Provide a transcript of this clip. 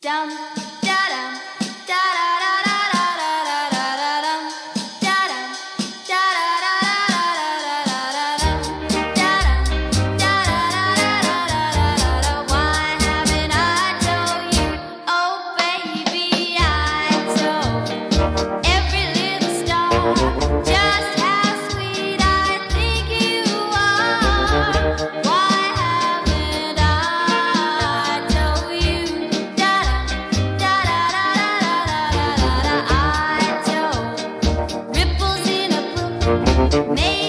down Maybe